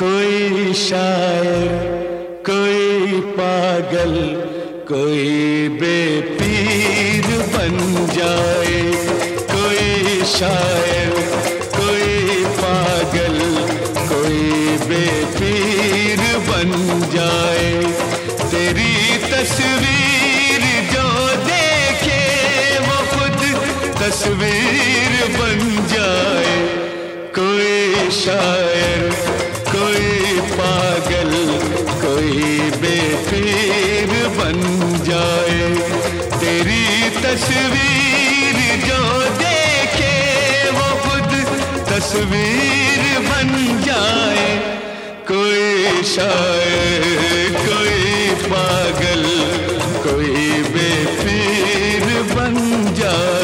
शायर, कोई पागल, कोई बेपीर बन जाए। कोई शायर, कोई पागल, कोई बेपीर बन जाए। तेरी तस्वीर जो देखे वो खुद तस्वीर तस्वीर जो देखे वो खुद तस्वीर बन जाए। कोई शायर, कोई पागल, कोई बेफीर बन जाए।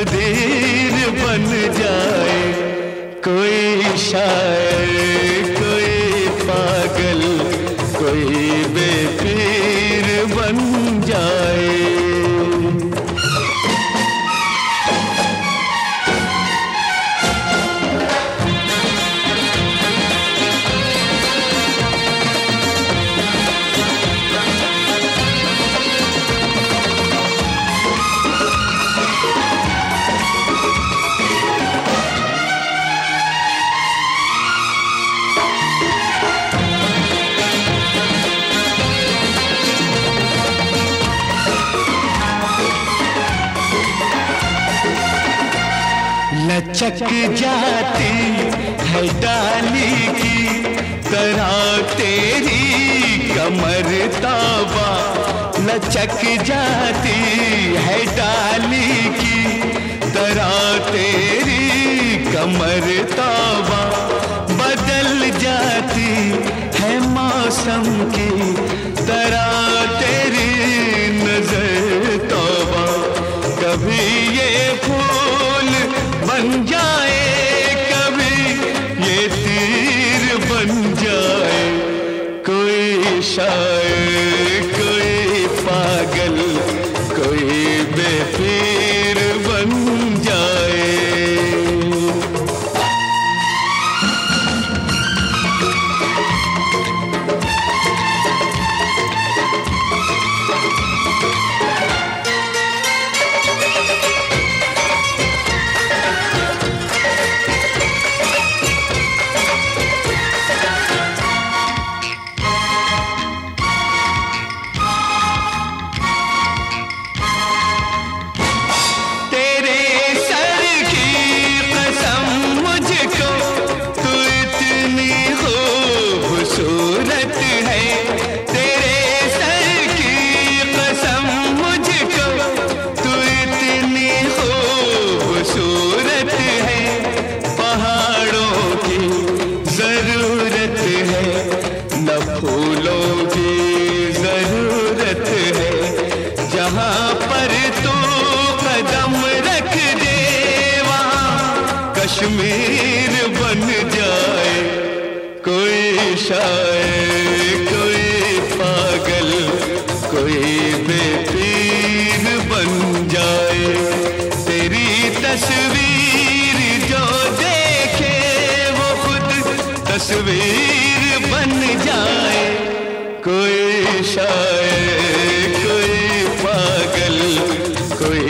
तकदीर बन जाए। कोई शायर कोई पागल कोई बेपीर बन जाए। लचक जाती है डाली की तरह तेरी कमर ताबा लचक जाती है डाली की तरह तेरी कमर ताबा बदल जाती है मौसम की तरह तेरी नज़र तौबा कभी ये फूल बन जाए कभी ये तीर बन जाए कोई शायर खूबसूरत है, तेरे सर की कसम मुझको, तू इतनी खूबसूरत है। पहाड़ों की ज़रूरत है, न फूलों की ज़रूरत है। जहाँ पर तू कदम रख दे, वहाँ कश्मीर शाये कोई पागल, कोई बेपीर बन जाए। तेरी तस्वीर जो देखे, वो खुद तस्वीर बन जाए। कोई शायर कोई पागल, कोई